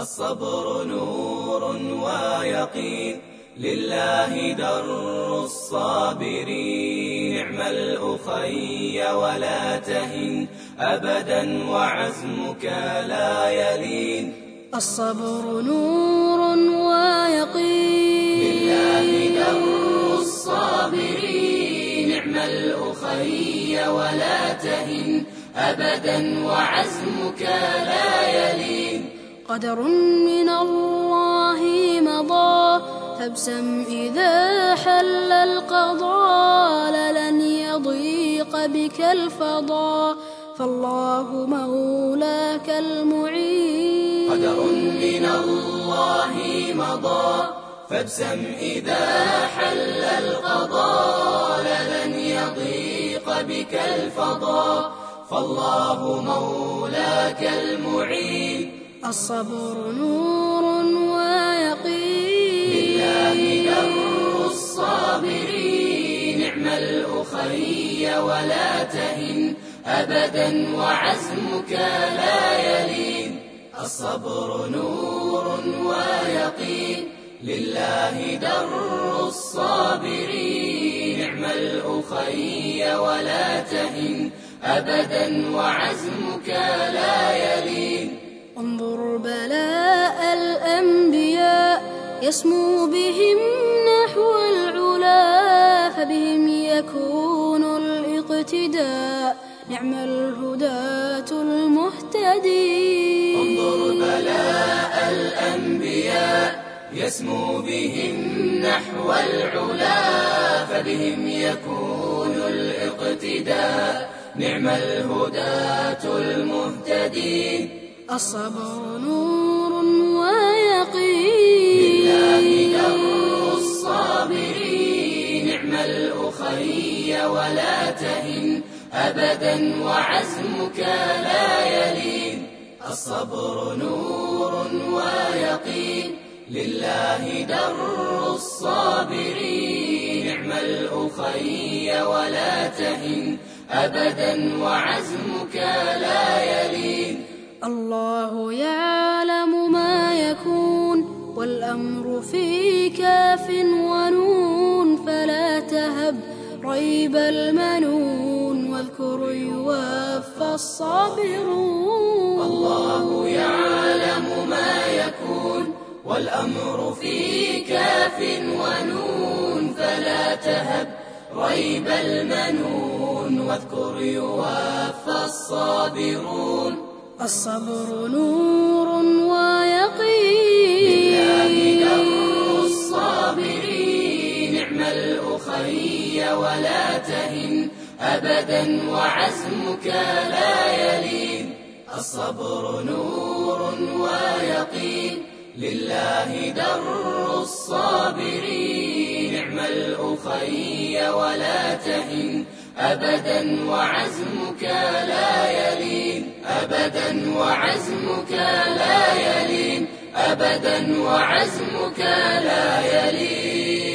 الصبر نور ويقين. لله در الصابرين نعم الأخي ولا تهن. أبدا وعزمك لا يلين. الصبر نور ويقين. لله در الصابرين نعم الأخي ولا تهن. أبدا وعزمك لا يلين. قدر من الله مضى. فابسم إذا حل القضاء لن يضيق بك الفضاء. فالله مولاك المعين. قدر من الله مضى. فابسم إذا حل القضاء لن يضيق بك الفضاء. فالله مولاك المعين. الصبر نور ويقين. لله در الصابرين. نعم الأخي ولا تهن أبدا وعزمك لا يلين. الصبر نور ويقين. لله در الصابرين. نعم الأخي ولا تهن أبدا وعزمك لا يلين. يسمو بهم نحو العلا فبهم يكون الاقتداء. نعم الهداة المهتدين انظر بلاء الأنبياء يسمو بهم نحو العلا فبهم يكون الاقتداء. نعم الهداة المهتدين الصبر نور لله در الصابرين نعم الأخي ولا تهن أبدا وعزمك لا يلين. الصبر نور ويقين لله در الصابرين نعم الأخي ولا تهن أبدا وعزمك لا يلين. الله يعلم والأمر في كاف ونون فلا تهب ريب المنون واذكر يوفى الصابرون. الله يعلم ما يكون والأمر في كاف ونون فلا تهب ريب المنون واذكر يوفى الصابرون. الصبر نور. الأخي ولا تهن أبدا وعزمك لا يلين. الصبر نور ويقين. لله در الصابرين. نعم الأخي ولا تهن أبدا وعزمك لا يلين. أبدا وعزمك لا يلين. أبدا وعزمك لا يلين.